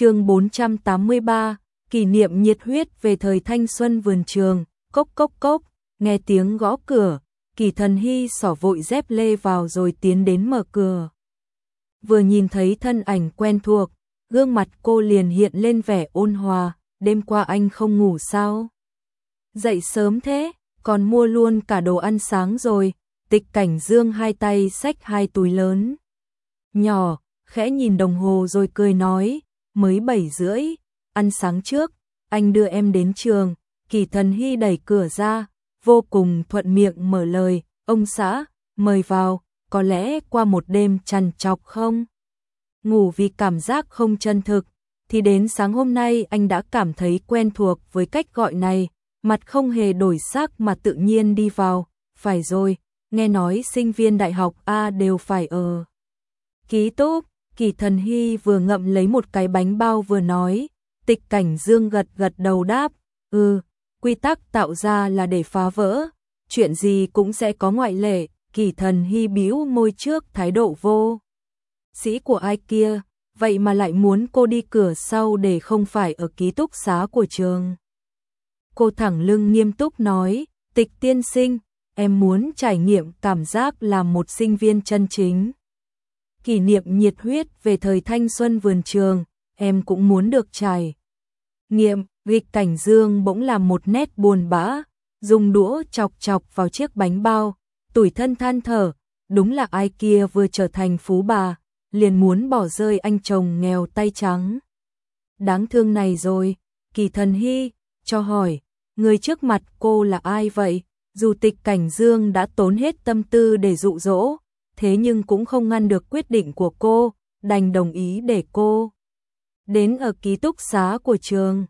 chương 483, kỷ niệm nhiệt huyết về thời thanh xuân vườn trường, cốc cốc cốc, nghe tiếng gõ cửa, kỳ thần hy sỏ vội dép lê vào rồi tiến đến mở cửa. Vừa nhìn thấy thân ảnh quen thuộc, gương mặt cô liền hiện lên vẻ ôn hòa, đêm qua anh không ngủ sao? Dậy sớm thế, còn mua luôn cả đồ ăn sáng rồi, tịch cảnh dương hai tay xách hai túi lớn. Nhỏ, khẽ nhìn đồng hồ rồi cười nói, mới bảy rưỡi, ăn sáng trước, anh đưa em đến trường, kỳ thần hy đẩy cửa ra, vô cùng thuận miệng mở lời, ông xã, mời vào, có lẽ qua một đêm chằn chọc không? Ngủ vì cảm giác không chân thực, thì đến sáng hôm nay anh đã cảm thấy quen thuộc với cách gọi này, mặt không hề đổi sắc mà tự nhiên đi vào, phải rồi, nghe nói sinh viên đại học A đều phải ở. Ký túc, kỳ thần hy vừa ngậm lấy một cái bánh bao vừa nói, tịch cảnh dương gật gật đầu đáp, ừ, quy tắc tạo ra là để phá vỡ, chuyện gì cũng sẽ có ngoại lệ, kỳ thần hy bĩu môi trước thái độ vô. Sĩ của ai kia, vậy mà lại muốn cô đi cửa sau để không phải ở ký túc xá của trường. Cô thẳng lưng nghiêm túc nói, tịch tiên sinh, em muốn trải nghiệm cảm giác làm một sinh viên chân chính. Kỷ niệm nhiệt huyết về thời thanh xuân vườn trường, em cũng muốn được trải. Nghiệm, Vịch cảnh dương bỗng làm một nét buồn bã, dùng đũa chọc chọc vào chiếc bánh bao, tủi thân than thở, đúng là ai kia vừa trở thành phú bà, liền muốn bỏ rơi anh chồng nghèo tay trắng. Đáng thương này rồi, kỳ thần hy, cho hỏi, người trước mặt cô là ai vậy? Dù tịch cảnh dương đã tốn hết tâm tư để dụ dỗ, thế nhưng cũng không ngăn được quyết định của cô, đành đồng ý để cô đến ở ký túc xá của trường.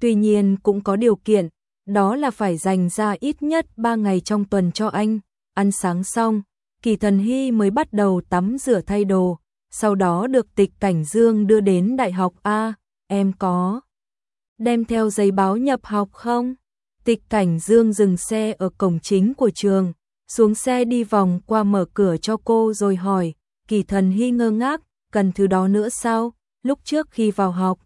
Tuy nhiên cũng có điều kiện, đó là phải dành ra ít nhất 3 ngày trong tuần cho anh. Ăn sáng xong, Kỳ Thần Hy mới bắt đầu tắm rửa thay đồ, sau đó được tịch cảnh dương đưa đến đại học A, em có đem theo giấy báo nhập học không? Tịch cảnh dương dừng xe ở cổng chính của trường, xuống xe đi vòng qua mở cửa cho cô rồi hỏi, kỳ thần hy ngơ ngác, cần thứ đó nữa sao? Lúc trước khi vào học,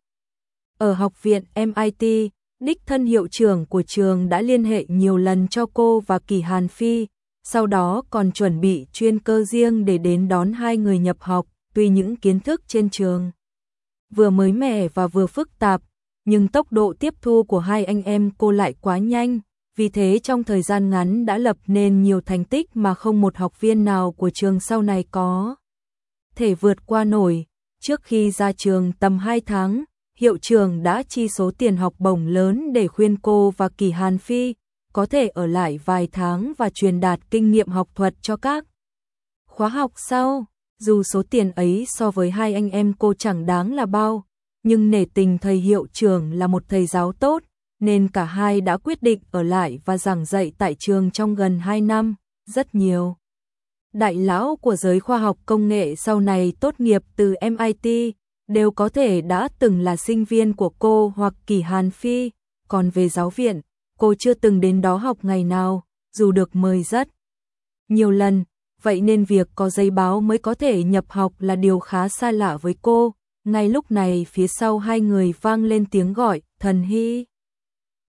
ở học viện MIT, đích thân hiệu trưởng của trường đã liên hệ nhiều lần cho cô và kỳ Hàn Phi, sau đó còn chuẩn bị chuyên cơ riêng để đến đón hai người nhập học, tuy những kiến thức trên trường. Vừa mới mẻ và vừa phức tạp, nhưng tốc độ tiếp thu của hai anh em cô lại quá nhanh, vì thế trong thời gian ngắn đã lập nên nhiều thành tích mà không một học viên nào của trường sau này có thể vượt qua nổi. Trước khi ra trường tầm 2 tháng, hiệu trường đã chi số tiền học bổng lớn để khuyên cô và Kỳ Hàn Phi có thể ở lại vài tháng và truyền đạt kinh nghiệm học thuật cho các khóa học sau. Dù số tiền ấy so với hai anh em cô chẳng đáng là bao, nhưng nể tình thầy hiệu trưởng là một thầy giáo tốt, nên cả hai đã quyết định ở lại và giảng dạy tại trường trong gần 2 năm, rất nhiều. Đại lão của giới khoa học công nghệ sau này tốt nghiệp từ MIT, đều có thể đã từng là sinh viên của cô hoặc Kỳ Hàn Phi, còn về giáo viện, cô chưa từng đến đó học ngày nào, dù được mời rất nhiều lần, vậy nên việc có giấy báo mới có thể nhập học là điều khá xa lạ với cô. Ngay lúc này phía sau hai người vang lên tiếng gọi, thần hy.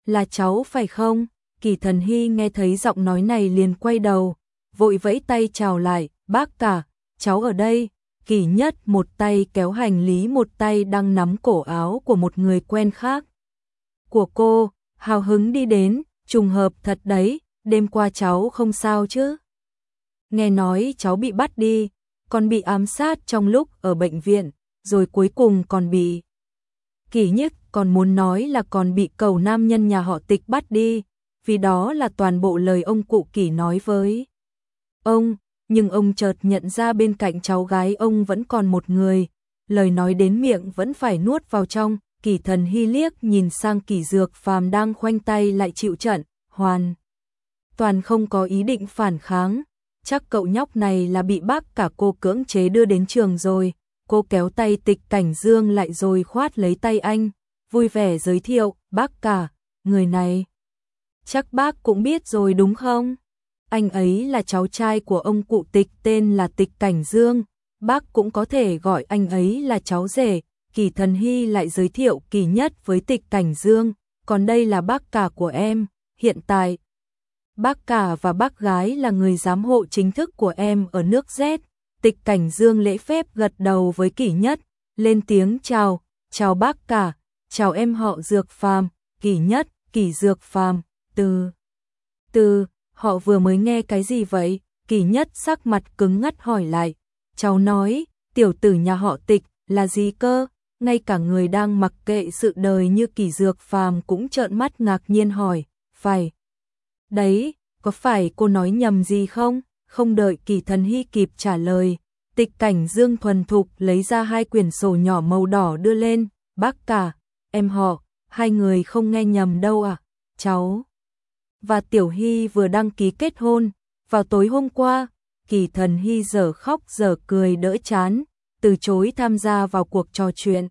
Là cháu phải không? Kỳ thần hy nghe thấy giọng nói này liền quay đầu, vội vẫy tay chào lại, bác cả, cháu ở đây. Kỳ nhất một tay kéo hành lý một tay đang nắm cổ áo của một người quen khác. Của cô, hào hứng đi đến, trùng hợp thật đấy, đêm qua cháu không sao chứ? Nghe nói cháu bị bắt đi, còn bị ám sát trong lúc ở bệnh viện, rồi cuối cùng còn bị kỳ nhất còn muốn nói là còn bị cầu nam nhân nhà họ tịch bắt đi, vì đó là toàn bộ lời ông cụ kỳ nói với ông, nhưng ông chợt nhận ra bên cạnh cháu gái ông vẫn còn một người, lời nói đến miệng vẫn phải nuốt vào trong, kỳ thần hy liếc nhìn sang kỳ dược phàm đang khoanh tay lại chịu trận, hoàn. Toàn không có ý định phản kháng, chắc cậu nhóc này là bị bác cả cô cưỡng chế đưa đến trường rồi, cô kéo tay tịch cảnh dương lại rồi khoát lấy tay anh, vui vẻ giới thiệu, bác cả, người này. Chắc bác cũng biết rồi đúng không? Anh ấy là cháu trai của ông cụ tịch tên là tịch cảnh dương, bác cũng có thể gọi anh ấy là cháu rể, Kỳ Thần Hy lại giới thiệu Kỳ Nhất với Tịch Cảnh Dương, còn đây là bác cả của em, hiện tại bác cả và bác gái là người giám hộ chính thức của em ở nước Z. Tịch Cảnh Dương lễ phép gật đầu với Kỳ Nhất, lên tiếng chào, chào bác cả, chào em họ Dược Phàm, Kỳ Nhất, Kỳ Dược Phàm, từ từ, họ vừa mới nghe cái gì vậy? Kỳ Nhất sắc mặt cứng ngắt hỏi lại. Cháu nói, tiểu tử nhà họ Tịch là gì cơ? Ngay cả người đang mặc kệ sự đời như Kỳ Dược Phàm cũng trợn mắt ngạc nhiên hỏi, phải. Đấy, có phải cô nói nhầm gì không? Không đợi Kỳ Thần Hy kịp trả lời, Tịch Cảnh Dương thuần thục lấy ra hai quyển sổ nhỏ màu đỏ đưa lên, "Bác cả, em họ, hai người không nghe nhầm đâu à? Cháu và Tiểu Hy vừa đăng ký kết hôn, vào tối hôm qua, Kỳ Thần Hy giờ khóc giờ cười đỡ chán, từ chối tham gia vào cuộc trò chuyện.